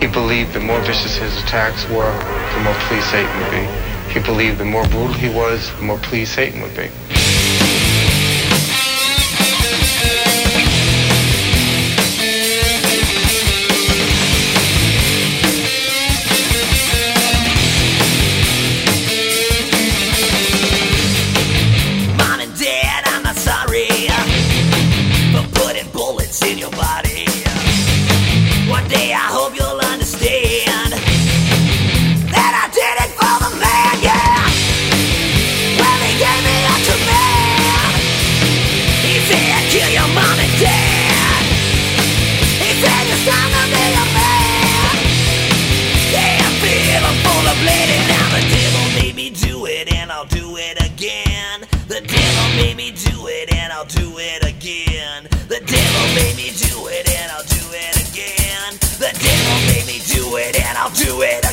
He believed the more vicious his attacks were, the more pleased Satan would be. He believed the more brutal he was, the more pleased Satan would be. Mom and Dad, I'm not sorry me do it, and I'll do it again. The devil made me do it, and I'll do it again. The devil made me do it, and I'll do it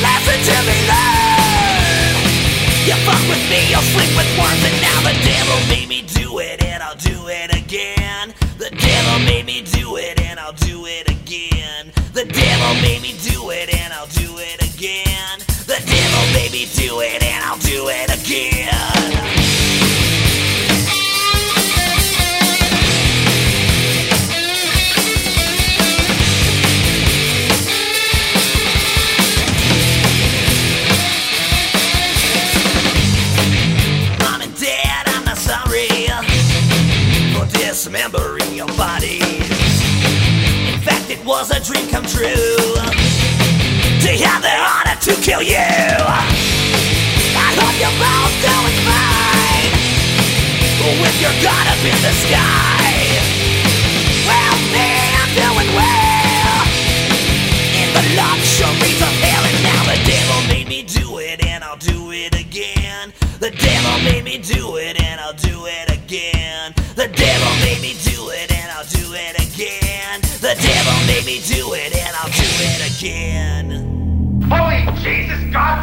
lesson to be learned. You fuck with me, you'll sleep with worms, and now the devil made me do it, and I'll do it again. The devil made me do it, and I'll do it again. The devil made me do it, and I'll do it again. The devil made me do it, and I'll do it again. For dismembering your bodies. In fact, it was a dream come true to have the honor to kill you. I hope you're both doing fine with your God up in the sky. Well, me, I'm doing well in the luxuries of hell, and now the devil made me do it, and I'll do it again. The devil made me do it, and I'll do it again. The devil made me do it, and I'll do it again. The devil made me do it, and I'll do it again. Holy Jesus, God